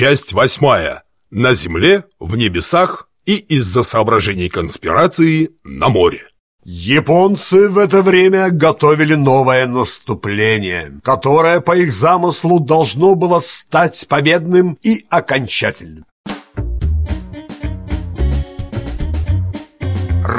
Часть восьмая. На земле, в небесах и из-за соображений конспирации на море. Японцы в это время готовили новое наступление, которое по их замыслу должно было стать победным и окончательным.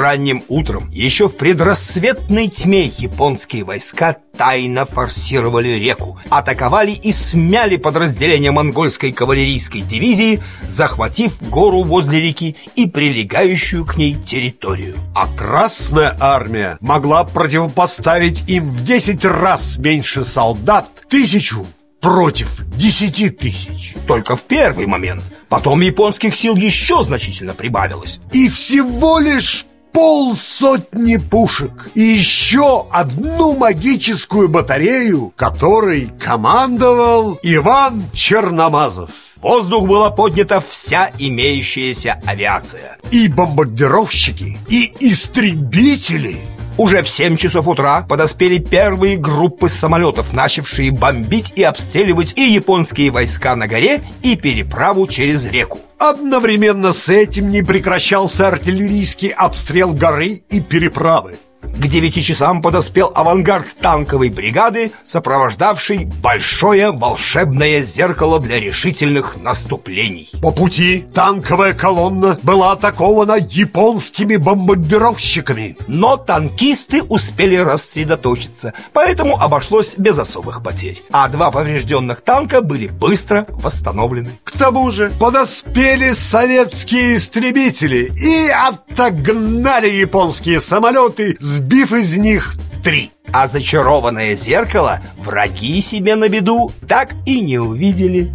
Ранним утром, еще в предрассветной тьме, японские войска тайно форсировали реку, атаковали и смяли подразделения монгольской кавалерийской дивизии, захватив гору возле реки и прилегающую к ней территорию. А Красная Армия могла противопоставить им в 10 раз меньше солдат, тысячу против 10 тысяч. Только в первый момент. Потом японских сил еще значительно прибавилось. И всего лишь полсотни пушек и еще одну магическую батарею, которой командовал Иван Черномазов. В воздух была поднята вся имеющаяся авиация. И бомбардировщики, и истребители. Уже в 7 часов утра подоспели первые группы самолетов, начавшие бомбить и обстреливать и японские войска на горе, и переправу через реку. Одновременно с этим не прекращался артиллерийский обстрел горы и переправы. К девяти часам подоспел авангард танковой бригады, сопровождавший большое волшебное зеркало для решительных наступлений. По пути танковая колонна была атакована японскими бомбардировщиками. Но танкисты успели рассредоточиться, поэтому обошлось без особых потерь. А два поврежденных танка были быстро восстановлены. К тому же подоспели советские истребители и отогнали японские самолеты с сбив из них три. А зачарованное зеркало враги себе на беду так и не увидели.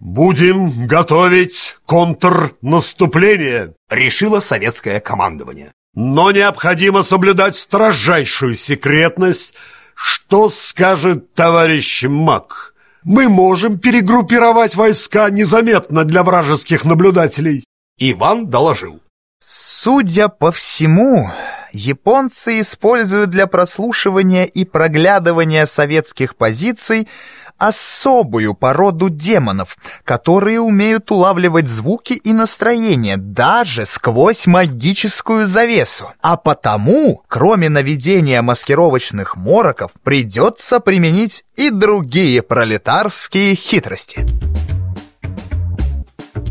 «Будем готовить контрнаступление», — решило советское командование. «Но необходимо соблюдать строжайшую секретность. Что скажет товарищ Мак? Мы можем перегруппировать войска незаметно для вражеских наблюдателей». Иван доложил. Судя по всему, японцы используют для прослушивания и проглядывания советских позиций особую породу демонов, которые умеют улавливать звуки и настроение даже сквозь магическую завесу. А потому, кроме наведения маскировочных мороков, придется применить и другие пролетарские хитрости.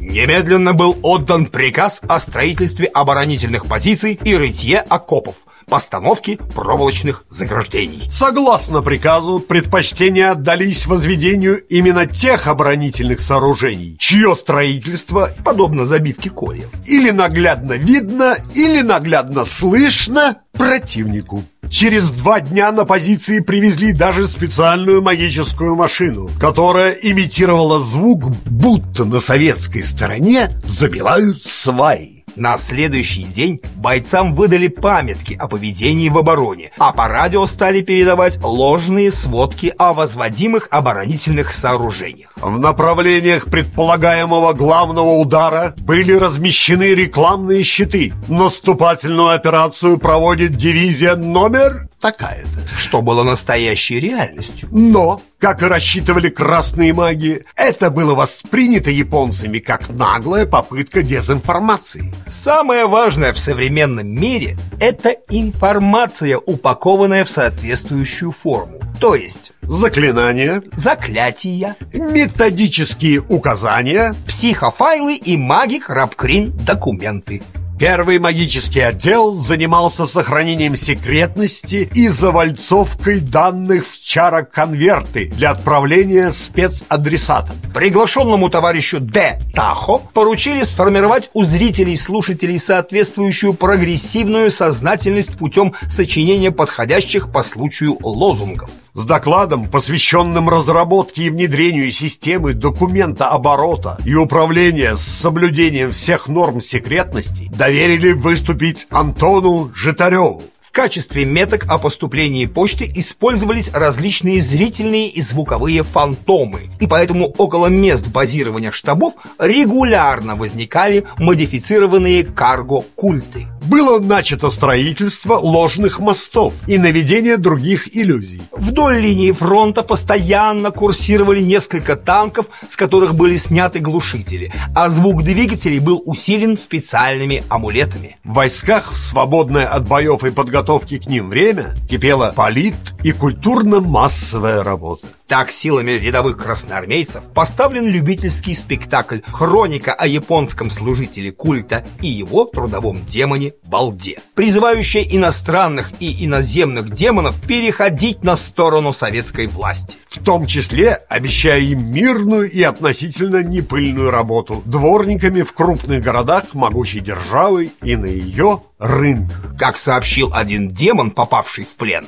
Немедленно был отдан приказ о строительстве оборонительных позиций и рытье окопов, постановке проволочных заграждений. Согласно приказу, предпочтения отдались возведению именно тех оборонительных сооружений, чье строительство, подобно забивке кольев, или наглядно видно, или наглядно слышно противнику. Через два дня на позиции привезли даже специальную магическую машину, которая имитировала звук, будто на советской стороне забивают сваи. На следующий день бойцам выдали памятки о поведении в обороне, а по радио стали передавать ложные сводки о возводимых оборонительных сооружениях. В направлениях предполагаемого главного удара были размещены рекламные щиты. Наступательную операцию проводит дивизия номер такая-то. Что было настоящей реальностью. Но, как и рассчитывали красные маги, это было воспринято японцами как наглая попытка дезинформации. Самое важное в современном мире – это информация, упакованная в соответствующую форму. То есть заклинания, заклятия, методические указания, психофайлы и магик Рабкрин документы. Первый магический отдел занимался сохранением секретности и завальцовкой данных в чара-конверты для отправления спецадресатам. Приглашенному товарищу Д. Тахо поручили сформировать у зрителей и слушателей соответствующую прогрессивную сознательность путем сочинения подходящих по случаю лозунгов. С докладом, посвященным разработке и внедрению системы документа оборота и управления с соблюдением всех норм секретности, доверили выступить Антону Житареву. В качестве меток о поступлении почты использовались различные зрительные и звуковые фантомы, и поэтому около мест базирования штабов регулярно возникали модифицированные карго-культы. Было начато строительство ложных мостов и наведение других иллюзий. Вдоль линии фронта постоянно курсировали несколько танков, с которых были сняты глушители, а звук двигателей был усилен специальными амулетами. В войсках, свободное от боев и подготовки к ним время, кипела полит- и культурно-массовая работа. Так силами рядовых красноармейцев поставлен любительский спектакль «Хроника о японском служителе культа и его трудовом демоне Балде», призывающая иностранных и иноземных демонов переходить на сторону советской власти. В том числе обещая им мирную и относительно непыльную работу дворниками в крупных городах могучей державы и на ее рынках. Как сообщил один демон, попавший в плен.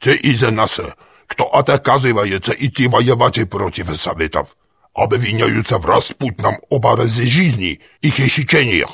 Те из нас кто отказывается идти воевать против Советов, обвиняются в распутном образе жизни и хищениях.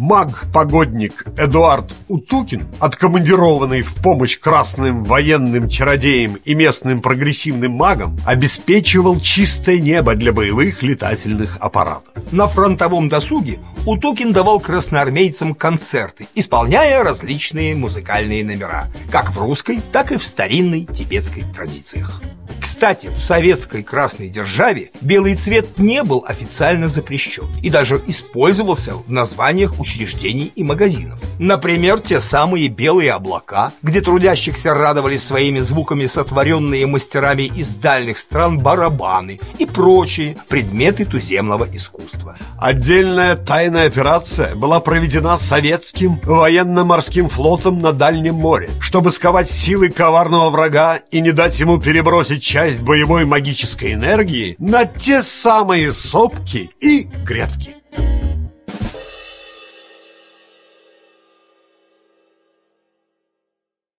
Маг-погодник Эдуард Утукин, откомандированный в помощь красным военным чародеям и местным прогрессивным магам, обеспечивал чистое небо для боевых летательных аппаратов. На фронтовом досуге Утукин давал красноармейцам концерты, исполняя различные музыкальные номера, как в русской, так и в старинной тибетской традициях. Кстати, в советской красной державе белый цвет не был официально запрещен и даже использовался в названиях учреждений и магазинов. Например, те самые белые облака, где трудящихся радовали своими звуками сотворенные мастерами из дальних стран барабаны и прочие предметы туземного искусства. Отдельная тайная операция была проведена советским военно-морским флотом на Дальнем море, чтобы сковать силы коварного врага и не дать ему перебросить часть боевой магической энергии на те самые сопки и грядки.